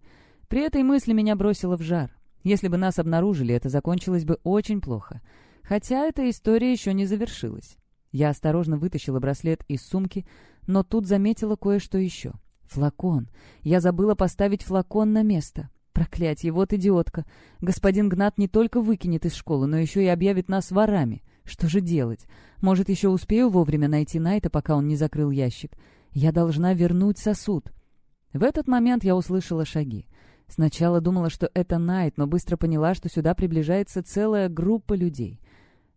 При этой мысли меня бросило в жар. Если бы нас обнаружили, это закончилось бы очень плохо. Хотя эта история еще не завершилась. Я осторожно вытащила браслет из сумки, но тут заметила кое-что еще. Флакон. Я забыла поставить флакон на место. Проклятье, вот идиотка. Господин Гнат не только выкинет из школы, но еще и объявит нас ворами. Что же делать? Может, еще успею вовремя найти Найта, пока он не закрыл ящик? Я должна вернуть сосуд. В этот момент я услышала шаги. Сначала думала, что это Найт, но быстро поняла, что сюда приближается целая группа людей.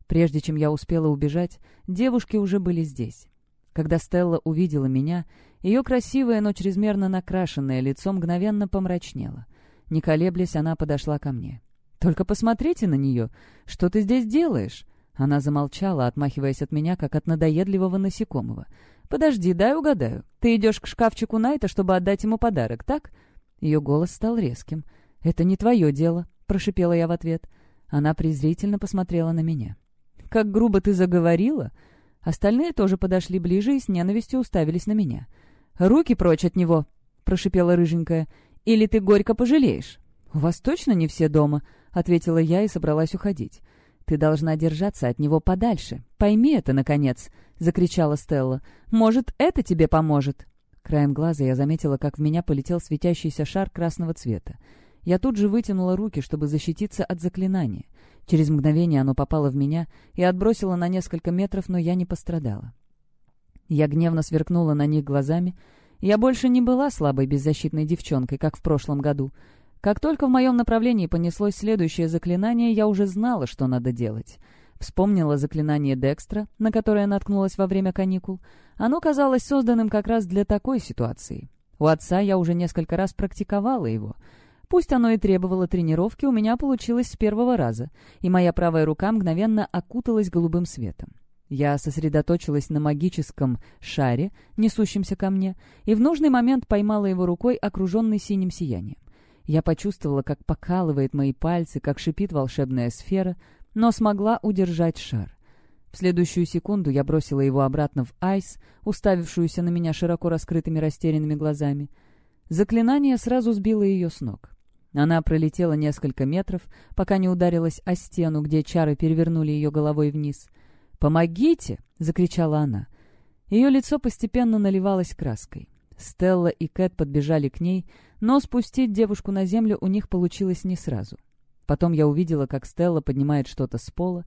Прежде чем я успела убежать, девушки уже были здесь. Когда Стелла увидела меня, ее красивое, но чрезмерно накрашенное лицо мгновенно помрачнело. Не колеблясь, она подошла ко мне. «Только посмотрите на нее! Что ты здесь делаешь?» Она замолчала, отмахиваясь от меня, как от надоедливого насекомого. «Подожди, дай угадаю. Ты идешь к шкафчику Найта, чтобы отдать ему подарок, так?» Ее голос стал резким. «Это не твое дело», — прошипела я в ответ. Она презрительно посмотрела на меня. «Как грубо ты заговорила!» Остальные тоже подошли ближе и с ненавистью уставились на меня. «Руки прочь от него!» — прошипела рыженькая. «Или ты горько пожалеешь?» «У вас точно не все дома?» — ответила я и собралась уходить. «Ты должна держаться от него подальше. Пойми это, наконец!» — закричала Стелла. «Может, это тебе поможет?» Краем глаза я заметила, как в меня полетел светящийся шар красного цвета. Я тут же вытянула руки, чтобы защититься от заклинания. Через мгновение оно попало в меня и отбросило на несколько метров, но я не пострадала. Я гневно сверкнула на них глазами. Я больше не была слабой беззащитной девчонкой, как в прошлом году. Как только в моем направлении понеслось следующее заклинание, я уже знала, что надо делать. Вспомнила заклинание Декстра, на которое наткнулась во время каникул. Оно казалось созданным как раз для такой ситуации. У отца я уже несколько раз практиковала его — Пусть оно и требовало тренировки, у меня получилось с первого раза, и моя правая рука мгновенно окуталась голубым светом. Я сосредоточилась на магическом шаре, несущемся ко мне, и в нужный момент поймала его рукой, окруженной синим сиянием. Я почувствовала, как покалывает мои пальцы, как шипит волшебная сфера, но смогла удержать шар. В следующую секунду я бросила его обратно в айс, уставившуюся на меня широко раскрытыми растерянными глазами. Заклинание сразу сбило ее с ног. Она пролетела несколько метров, пока не ударилась о стену, где чары перевернули ее головой вниз. «Помогите!» — закричала она. Ее лицо постепенно наливалось краской. Стелла и Кэт подбежали к ней, но спустить девушку на землю у них получилось не сразу. Потом я увидела, как Стелла поднимает что-то с пола.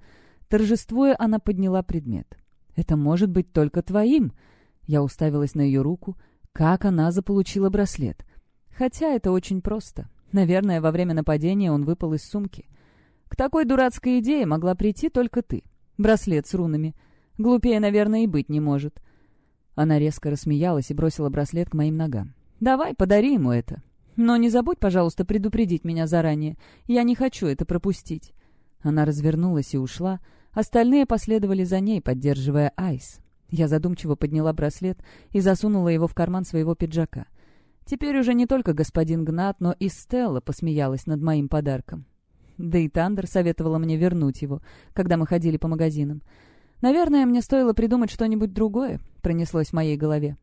Торжествуя, она подняла предмет. «Это может быть только твоим!» Я уставилась на ее руку. Как она заполучила браслет? Хотя это очень просто. Наверное, во время нападения он выпал из сумки. К такой дурацкой идее могла прийти только ты. Браслет с рунами. Глупее, наверное, и быть не может. Она резко рассмеялась и бросила браслет к моим ногам. «Давай, подари ему это. Но не забудь, пожалуйста, предупредить меня заранее. Я не хочу это пропустить». Она развернулась и ушла. Остальные последовали за ней, поддерживая Айс. Я задумчиво подняла браслет и засунула его в карман своего пиджака. Теперь уже не только господин Гнат, но и Стелла посмеялась над моим подарком. Да и Тандер советовала мне вернуть его, когда мы ходили по магазинам. Наверное, мне стоило придумать что-нибудь другое, пронеслось в моей голове.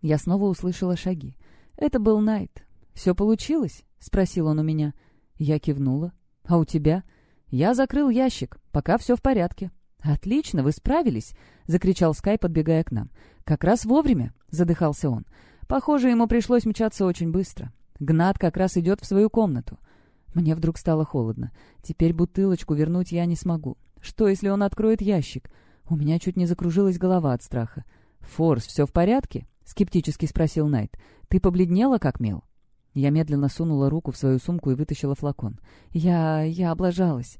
Я снова услышала шаги. Это был Найт. «Все получилось?» — спросил он у меня. Я кивнула. «А у тебя?» «Я закрыл ящик. Пока все в порядке». «Отлично, вы справились!» — закричал Скай, подбегая к нам. «Как раз вовремя!» — задыхался он. Похоже, ему пришлось мчаться очень быстро. Гнат как раз идет в свою комнату. Мне вдруг стало холодно. Теперь бутылочку вернуть я не смогу. Что, если он откроет ящик? У меня чуть не закружилась голова от страха. «Форс, все в порядке?» — скептически спросил Найт. «Ты побледнела, как мел?» Я медленно сунула руку в свою сумку и вытащила флакон. «Я... я облажалась».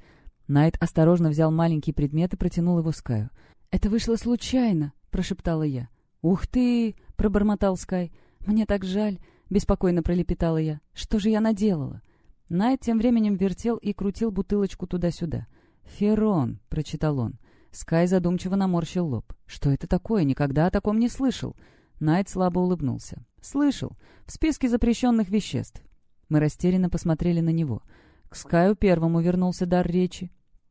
Найт осторожно взял маленький предмет и протянул его Скаю. «Это вышло случайно», — прошептала я. «Ух ты!» — пробормотал Скай. «Мне так жаль», — беспокойно пролепетала я. «Что же я наделала?» Найт тем временем вертел и крутил бутылочку туда-сюда. «Ферон», — прочитал он. Скай задумчиво наморщил лоб. «Что это такое? Никогда о таком не слышал». Найт слабо улыбнулся. «Слышал. В списке запрещенных веществ». Мы растерянно посмотрели на него. К Скаю первому вернулся дар речи.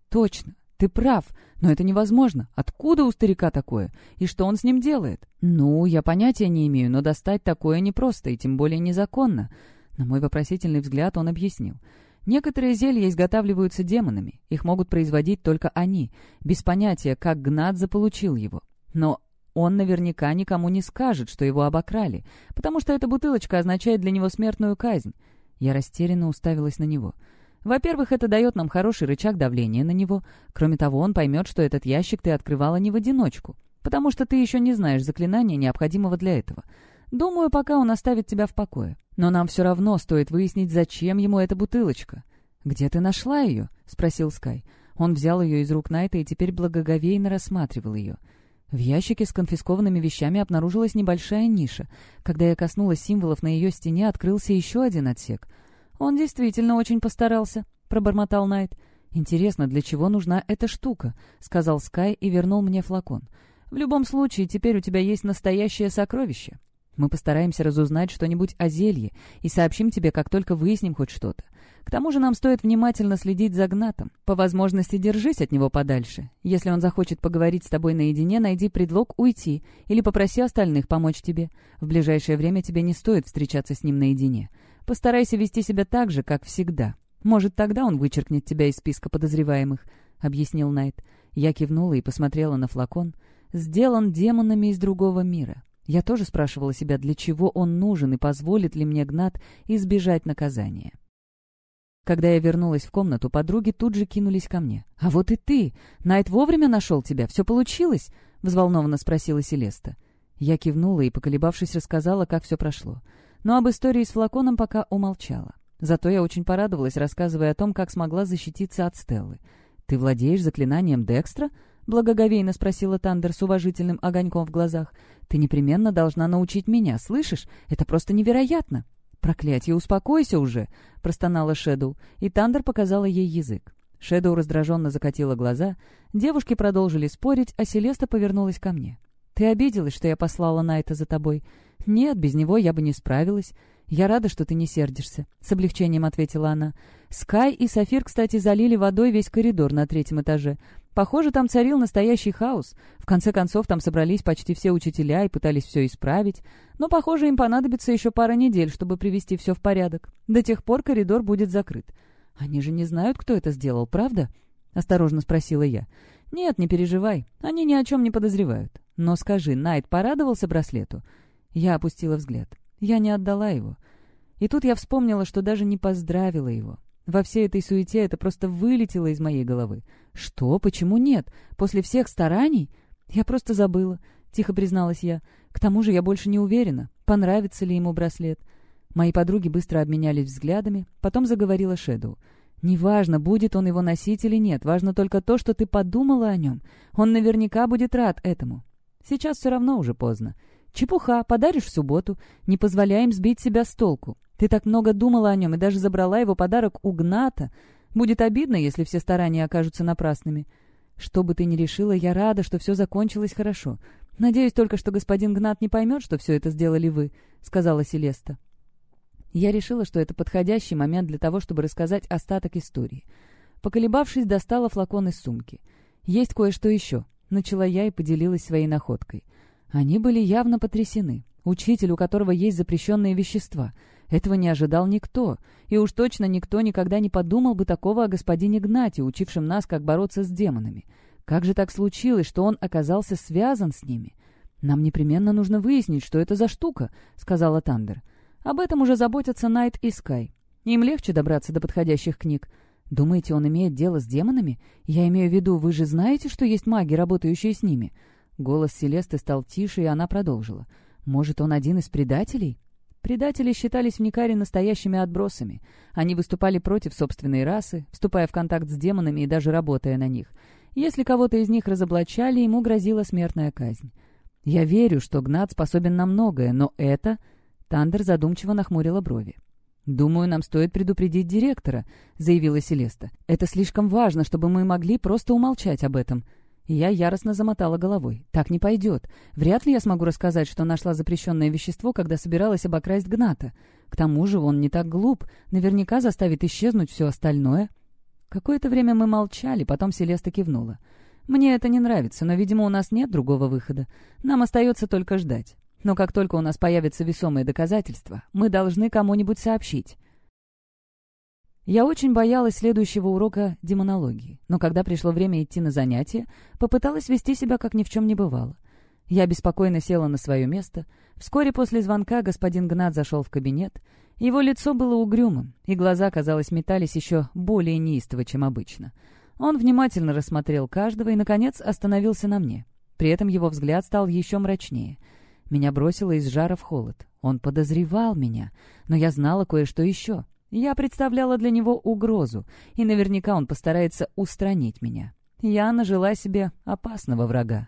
«Точно. «Ты прав, но это невозможно. Откуда у старика такое? И что он с ним делает?» «Ну, я понятия не имею, но достать такое непросто и тем более незаконно». На мой вопросительный взгляд он объяснил. «Некоторые зелья изготавливаются демонами. Их могут производить только они, без понятия, как Гнат заполучил его. Но он наверняка никому не скажет, что его обокрали, потому что эта бутылочка означает для него смертную казнь». Я растерянно уставилась на него. Во-первых, это дает нам хороший рычаг давления на него. Кроме того, он поймет, что этот ящик ты открывала не в одиночку, потому что ты еще не знаешь заклинания, необходимого для этого. Думаю, пока он оставит тебя в покое. Но нам все равно стоит выяснить, зачем ему эта бутылочка. «Где ты нашла ее?» — спросил Скай. Он взял ее из рук Найта и теперь благоговейно рассматривал ее. В ящике с конфискованными вещами обнаружилась небольшая ниша. Когда я коснулась символов на ее стене, открылся еще один отсек — «Он действительно очень постарался», — пробормотал Найт. «Интересно, для чего нужна эта штука?» — сказал Скай и вернул мне флакон. «В любом случае, теперь у тебя есть настоящее сокровище. Мы постараемся разузнать что-нибудь о зелье и сообщим тебе, как только выясним хоть что-то. К тому же нам стоит внимательно следить за Гнатом. По возможности держись от него подальше. Если он захочет поговорить с тобой наедине, найди предлог уйти или попроси остальных помочь тебе. В ближайшее время тебе не стоит встречаться с ним наедине. Постарайся вести себя так же, как всегда. Может, тогда он вычеркнет тебя из списка подозреваемых», — объяснил Найт. Я кивнула и посмотрела на флакон. «Сделан демонами из другого мира». Я тоже спрашивала себя, для чего он нужен и позволит ли мне Гнат избежать наказания. Когда я вернулась в комнату, подруги тут же кинулись ко мне. «А вот и ты! Найт вовремя нашел тебя, все получилось?» — взволнованно спросила Селеста. Я кивнула и, поколебавшись, рассказала, как все прошло. Но об истории с флаконом пока умолчала. Зато я очень порадовалась, рассказывая о том, как смогла защититься от Стеллы. «Ты владеешь заклинанием Декстра?» — благоговейно спросила Тандер с уважительным огоньком в глазах. «Ты непременно должна научить меня, слышишь? Это просто невероятно!» «Проклятье, успокойся уже!» — простонала Шэдоу, и Тандер показала ей язык. Шэдоу раздраженно закатила глаза, девушки продолжили спорить, а Селеста повернулась ко мне. «Ты обиделась, что я послала Найта за тобой?» «Нет, без него я бы не справилась. Я рада, что ты не сердишься», — с облегчением ответила она. «Скай и Сафир, кстати, залили водой весь коридор на третьем этаже. Похоже, там царил настоящий хаос. В конце концов, там собрались почти все учителя и пытались все исправить. Но, похоже, им понадобится еще пара недель, чтобы привести все в порядок. До тех пор коридор будет закрыт. «Они же не знают, кто это сделал, правда?» — осторожно спросила я. «Нет, не переживай. Они ни о чем не подозревают. Но скажи, Найт порадовался браслету?» Я опустила взгляд. Я не отдала его. И тут я вспомнила, что даже не поздравила его. Во всей этой суете это просто вылетело из моей головы. «Что? Почему нет? После всех стараний?» «Я просто забыла», — тихо призналась я. «К тому же я больше не уверена, понравится ли ему браслет». Мои подруги быстро обменялись взглядами, потом заговорила Шэдоу. «Неважно, будет он его носить или нет, важно только то, что ты подумала о нем. Он наверняка будет рад этому. Сейчас все равно уже поздно. Чепуха, подаришь в субботу. Не позволяем сбить себя с толку. Ты так много думала о нем и даже забрала его подарок у Гната. Будет обидно, если все старания окажутся напрасными. Что бы ты ни решила, я рада, что все закончилось хорошо. Надеюсь только, что господин Гнат не поймет, что все это сделали вы», — сказала Селеста. Я решила, что это подходящий момент для того, чтобы рассказать остаток истории. Поколебавшись, достала флакон из сумки. «Есть кое-что еще», — начала я и поделилась своей находкой. Они были явно потрясены. Учитель, у которого есть запрещенные вещества — этого не ожидал никто, и уж точно никто никогда не подумал бы такого о господине Гнате, учившем нас, как бороться с демонами. Как же так случилось, что он оказался связан с ними? «Нам непременно нужно выяснить, что это за штука», — сказала Тандер. «Об этом уже заботятся Найт и Скай. Им легче добраться до подходящих книг. Думаете, он имеет дело с демонами? Я имею в виду, вы же знаете, что есть маги, работающие с ними?» Голос Селесты стал тише, и она продолжила. «Может, он один из предателей?» Предатели считались в Никаре настоящими отбросами. Они выступали против собственной расы, вступая в контакт с демонами и даже работая на них. Если кого-то из них разоблачали, ему грозила смертная казнь. «Я верю, что Гнат способен на многое, но это...» Тандер задумчиво нахмурила брови. «Думаю, нам стоит предупредить директора», — заявила Селеста. «Это слишком важно, чтобы мы могли просто умолчать об этом». Я яростно замотала головой. «Так не пойдет. Вряд ли я смогу рассказать, что нашла запрещенное вещество, когда собиралась обокрасть Гната. К тому же он не так глуп. Наверняка заставит исчезнуть все остальное». Какое-то время мы молчали, потом Селеста кивнула. «Мне это не нравится, но, видимо, у нас нет другого выхода. Нам остается только ждать. Но как только у нас появятся весомые доказательства, мы должны кому-нибудь сообщить». Я очень боялась следующего урока демонологии, но когда пришло время идти на занятия, попыталась вести себя, как ни в чем не бывало. Я беспокойно села на свое место. Вскоре после звонка господин Гнат зашел в кабинет. Его лицо было угрюмым, и глаза, казалось, метались еще более неистово, чем обычно. Он внимательно рассмотрел каждого и, наконец, остановился на мне. При этом его взгляд стал еще мрачнее. Меня бросило из жара в холод. Он подозревал меня, но я знала кое-что еще. Я представляла для него угрозу, и наверняка он постарается устранить меня. Я нажила себе опасного врага.